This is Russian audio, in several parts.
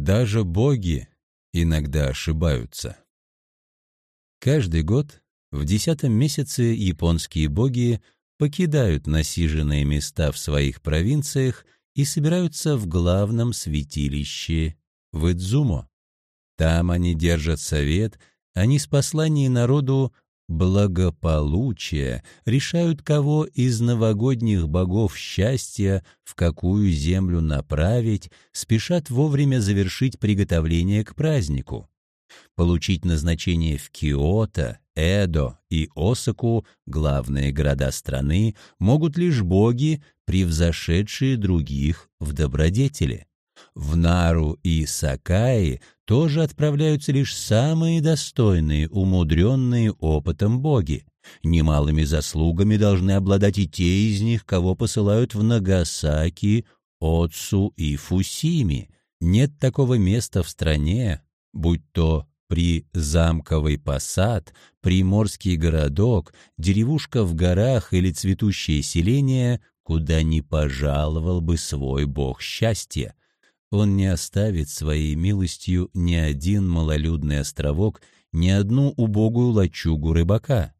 Даже боги иногда ошибаются. Каждый год в десятом месяце японские боги покидают насиженные места в своих провинциях и собираются в главном святилище в. Там они держат совет, они с посланием народу благополучия решают, кого из новогодних богов счастья в какую землю направить, спешат вовремя завершить приготовление к празднику. Получить назначение в Киото, Эдо и Осаку, главные города страны, могут лишь боги, превзошедшие других в добродетели. В Нару и Сакаи тоже отправляются лишь самые достойные, умудренные опытом боги. Немалыми заслугами должны обладать и те из них, кого посылают в Нагасаки, Отсу и Фусими. Нет такого места в стране, будь то при замковый посад, приморский городок, деревушка в горах или цветущее селение, куда не пожаловал бы свой бог счастья. Он не оставит своей милостью ни один малолюдный островок, ни одну убогую лачугу рыбака.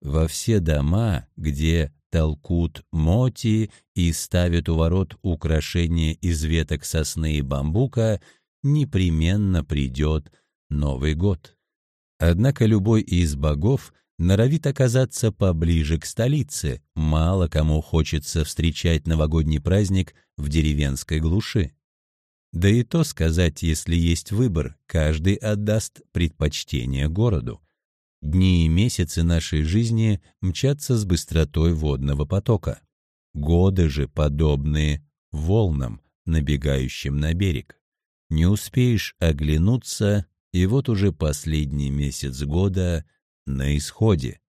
Во все дома, где толкут моти и ставят у ворот украшения из веток сосны и бамбука, непременно придет Новый год. Однако любой из богов норовит оказаться поближе к столице, мало кому хочется встречать новогодний праздник в деревенской глуши. Да и то сказать, если есть выбор, каждый отдаст предпочтение городу. Дни и месяцы нашей жизни мчатся с быстротой водного потока. Годы же подобные волнам, набегающим на берег. Не успеешь оглянуться, и вот уже последний месяц года на исходе.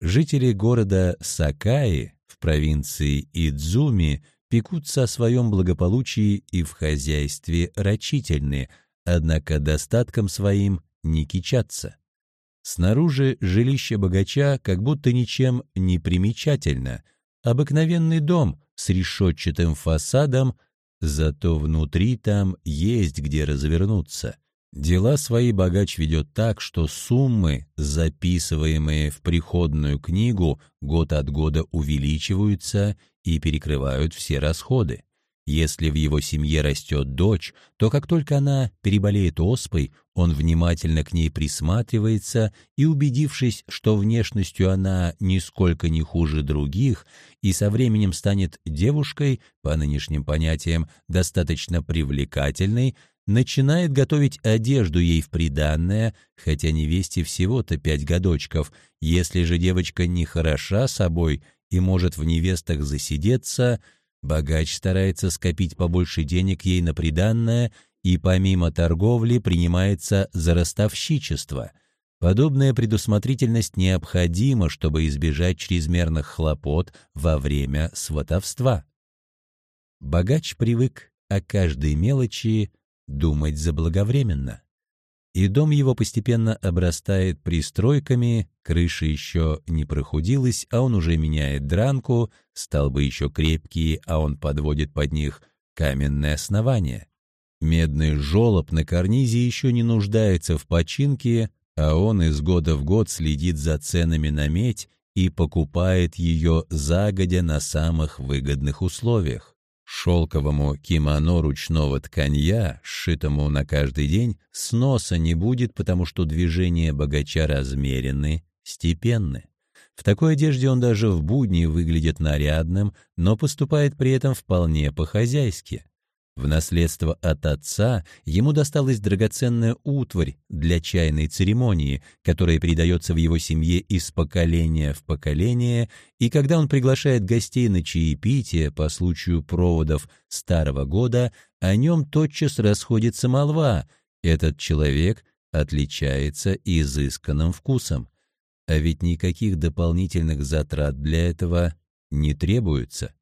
Жители города Сакаи в провинции Идзуми пекутся о своем благополучии и в хозяйстве рачительны, однако достатком своим не кичатся. Снаружи жилище богача как будто ничем не примечательно. Обыкновенный дом с решетчатым фасадом, зато внутри там есть где развернуться. Дела свои богач ведет так, что суммы, записываемые в приходную книгу, год от года увеличиваются и перекрывают все расходы. Если в его семье растет дочь, то как только она переболеет оспой, он внимательно к ней присматривается и, убедившись, что внешностью она нисколько не хуже других и со временем станет девушкой, по нынешним понятиям, достаточно привлекательной, начинает готовить одежду ей в приданное, хотя невесте всего-то пять годочков. Если же девочка не хороша собой и может в невестах засидеться, богач старается скопить побольше денег ей на приданное и помимо торговли принимается за ростовщичество. Подобная предусмотрительность необходима, чтобы избежать чрезмерных хлопот во время сватовства. Богач привык о каждой мелочи думать заблаговременно. И дом его постепенно обрастает пристройками, крыша еще не прохудилась, а он уже меняет дранку, столбы еще крепкие, а он подводит под них каменное основание. Медный жолоб на карнизе еще не нуждается в починке, а он из года в год следит за ценами на медь и покупает ее загодя на самых выгодных условиях. Шелковому кимоно ручного тканья, сшитому на каждый день, сноса не будет, потому что движения богача размерены, степенны. В такой одежде он даже в будни выглядит нарядным, но поступает при этом вполне по-хозяйски. В наследство от отца ему досталась драгоценная утварь для чайной церемонии, которая передается в его семье из поколения в поколение, и когда он приглашает гостей на чаепитие по случаю проводов Старого года, о нем тотчас расходится молва. Этот человек отличается изысканным вкусом. А ведь никаких дополнительных затрат для этого не требуется.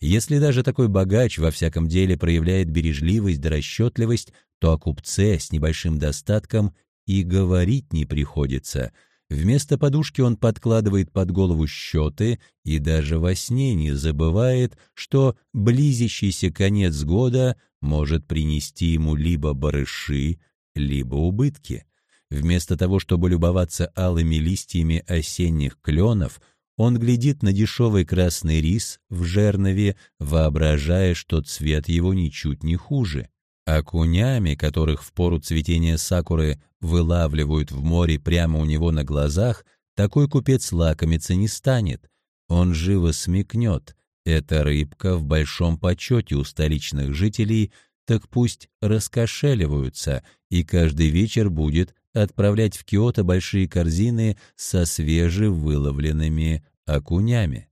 Если даже такой богач во всяком деле проявляет бережливость да расчетливость, то о купце с небольшим достатком и говорить не приходится. Вместо подушки он подкладывает под голову счеты и даже во сне не забывает, что близящийся конец года может принести ему либо барыши, либо убытки. Вместо того, чтобы любоваться алыми листьями осенних кленов, он глядит на дешевый красный рис в жернове, воображая, что цвет его ничуть не хуже. Окунями, которых в пору цветения сакуры вылавливают в море прямо у него на глазах, такой купец лакомиться не станет. Он живо смекнет. Эта рыбка в большом почете у столичных жителей, так пусть раскошеливаются, и каждый вечер будет отправлять в Киото большие корзины со свежевыловленными окунями.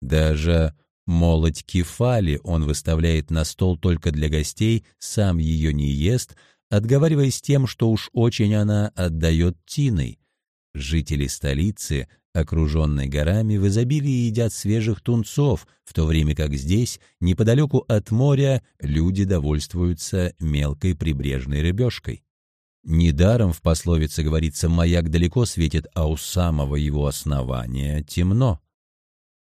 Даже молоть кефали он выставляет на стол только для гостей, сам ее не ест, отговариваясь тем, что уж очень она отдает тиной. Жители столицы, окруженной горами, в изобилии едят свежих тунцов, в то время как здесь, неподалеку от моря, люди довольствуются мелкой прибрежной рыбешкой. Недаром в пословице говорится «маяк далеко светит, а у самого его основания темно».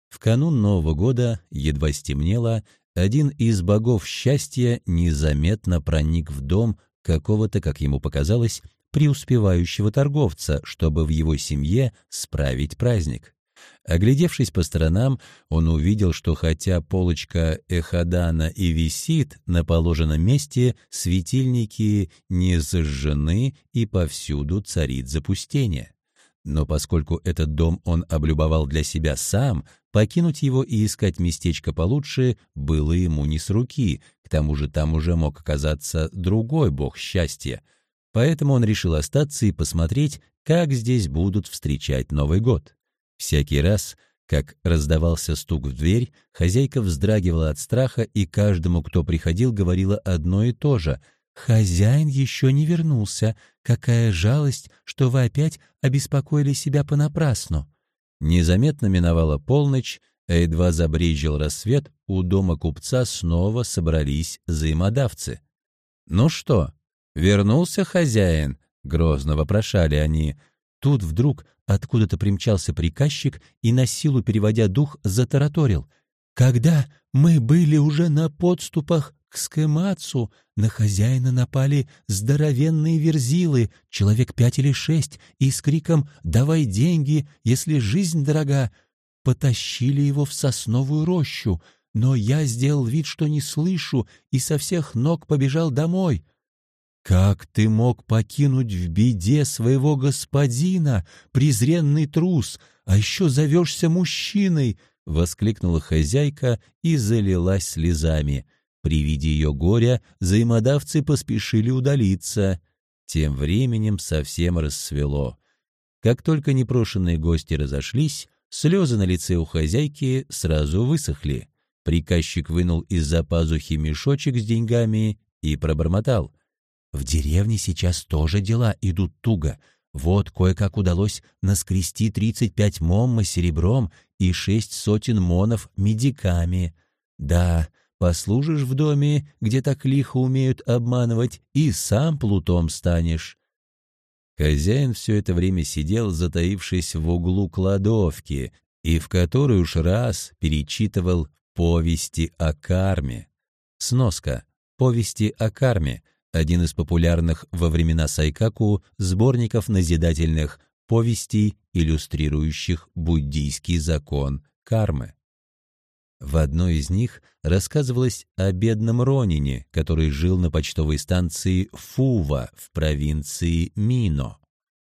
В канун Нового года, едва стемнело, один из богов счастья незаметно проник в дом какого-то, как ему показалось, преуспевающего торговца, чтобы в его семье справить праздник. Оглядевшись по сторонам, он увидел, что хотя полочка Эхадана и висит на положенном месте, светильники не зажжены и повсюду царит запустение. Но поскольку этот дом он облюбовал для себя сам, покинуть его и искать местечко получше было ему не с руки, к тому же там уже мог оказаться другой бог счастья. Поэтому он решил остаться и посмотреть, как здесь будут встречать Новый год. Всякий раз, как раздавался стук в дверь, хозяйка вздрагивала от страха и каждому, кто приходил, говорила одно и то же — «Хозяин еще не вернулся. Какая жалость, что вы опять обеспокоили себя понапрасну». Незаметно миновала полночь, а едва забрежил рассвет, у дома купца снова собрались взаимодавцы. «Ну что, вернулся хозяин?» — грозно вопрошали они. Тут вдруг откуда-то примчался приказчик и, на силу переводя дух, затараторил. «Когда мы были уже на подступах к Скэмацу, на хозяина напали здоровенные верзилы, человек пять или шесть, и с криком «Давай деньги, если жизнь дорога!» потащили его в сосновую рощу, но я сделал вид, что не слышу, и со всех ног побежал домой. «Как ты мог покинуть в беде своего господина, презренный трус, а еще зовешься мужчиной?» — воскликнула хозяйка и залилась слезами. При виде ее горя взаимодавцы поспешили удалиться. Тем временем совсем рассвело. Как только непрошенные гости разошлись, слезы на лице у хозяйки сразу высохли. Приказчик вынул из-за пазухи мешочек с деньгами и пробормотал. В деревне сейчас тоже дела идут туго. Вот кое-как удалось наскрести тридцать пять момма серебром и шесть сотен монов медиками. Да, послужишь в доме, где так лихо умеют обманывать, и сам плутом станешь. Хозяин все это время сидел, затаившись в углу кладовки, и в который уж раз перечитывал повести о карме. Сноска. Повести о карме — один из популярных во времена Сайкаку сборников назидательных повестей, иллюстрирующих буддийский закон кармы. В одной из них рассказывалось о бедном Ронине, который жил на почтовой станции Фува в провинции Мино.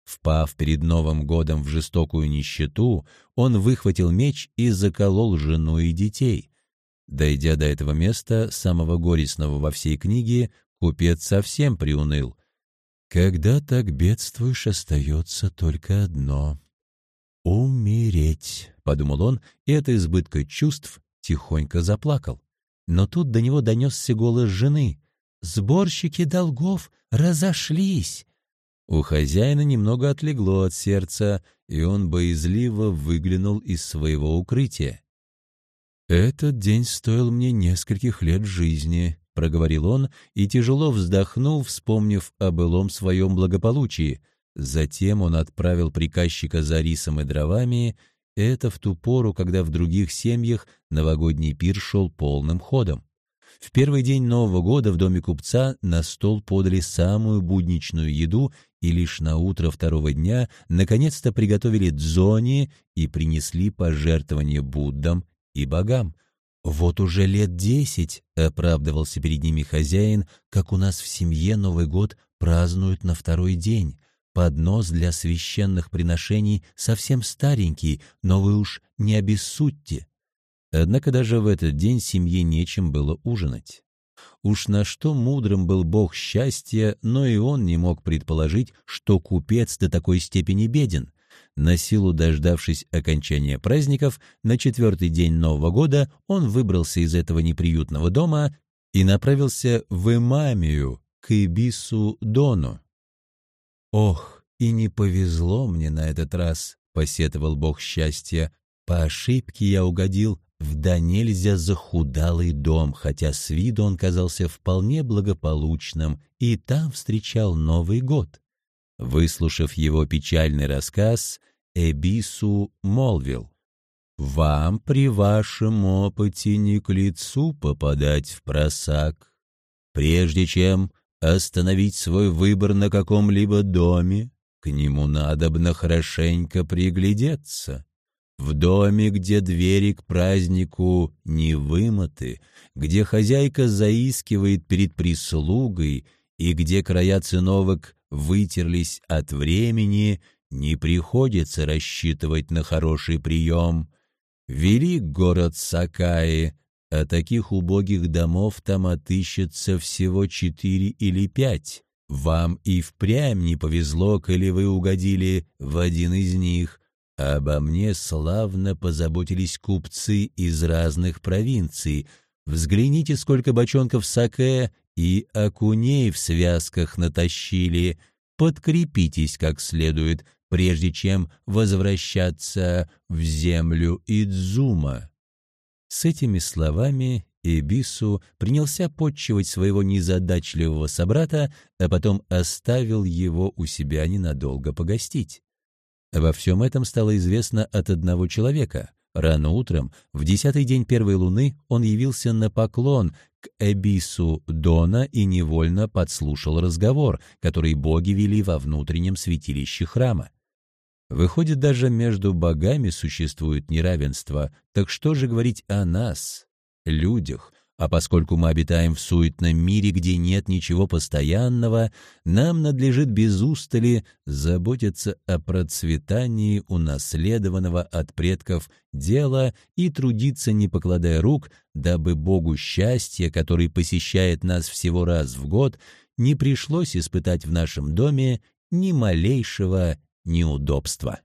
Впав перед Новым годом в жестокую нищету, он выхватил меч и заколол жену и детей. Дойдя до этого места, самого горестного во всей книге, Купец совсем приуныл. Когда так бедствуешь, остается только одно — умереть, — подумал он, и от избытка чувств тихонько заплакал. Но тут до него донесся голос жены. «Сборщики долгов разошлись!» У хозяина немного отлегло от сердца, и он боязливо выглянул из своего укрытия. «Этот день стоил мне нескольких лет жизни», — проговорил он и тяжело вздохнул, вспомнив о былом своем благополучии. Затем он отправил приказчика за рисом и дровами, это в ту пору, когда в других семьях новогодний пир шел полным ходом. В первый день Нового года в доме купца на стол подали самую будничную еду, и лишь на утро второго дня наконец-то приготовили дзони и принесли пожертвования Буддам и богам. «Вот уже лет десять», — оправдывался перед ними хозяин, «как у нас в семье Новый год празднуют на второй день. Поднос для священных приношений совсем старенький, но вы уж не обессудьте». Однако даже в этот день семье нечем было ужинать. Уж на что мудрым был бог счастья, но и он не мог предположить, что купец до такой степени беден. На силу дождавшись окончания праздников, на четвертый день Нового года он выбрался из этого неприютного дома и направился в Имамию, к Ибису Дону. «Ох, и не повезло мне на этот раз», — посетовал бог счастья. «По ошибке я угодил в да нельзя захудалый дом, хотя с виду он казался вполне благополучным, и там встречал Новый год. Выслушав его печальный рассказ, Эбису молвил, «Вам при вашем опыте не к лицу попадать в просак. Прежде чем остановить свой выбор на каком-либо доме, к нему надобно хорошенько приглядеться. В доме, где двери к празднику не вымыты, где хозяйка заискивает перед прислугой и где края циновок вытерлись от времени, не приходится рассчитывать на хороший прием. Велик город Сакаи, а таких убогих домов там отыщется всего четыре или пять. Вам и впрямь не повезло, коли вы угодили в один из них, Обо мне славно позаботились купцы из разных провинций. Взгляните, сколько бочонков саке и окуней в связках натащили. Подкрепитесь как следует, прежде чем возвращаться в землю Идзума». С этими словами Эбису принялся подчивать своего незадачливого собрата, а потом оставил его у себя ненадолго погостить. Во всем этом стало известно от одного человека. Рано утром, в десятый день первой луны, он явился на поклон к Эбису Дона и невольно подслушал разговор, который боги вели во внутреннем святилище храма. Выходит, даже между богами существует неравенство, так что же говорить о нас, людях, а поскольку мы обитаем в суетном мире, где нет ничего постоянного, нам надлежит без устали заботиться о процветании унаследованного от предков дела и трудиться, не покладая рук, дабы Богу счастья, который посещает нас всего раз в год, не пришлось испытать в нашем доме ни малейшего неудобства.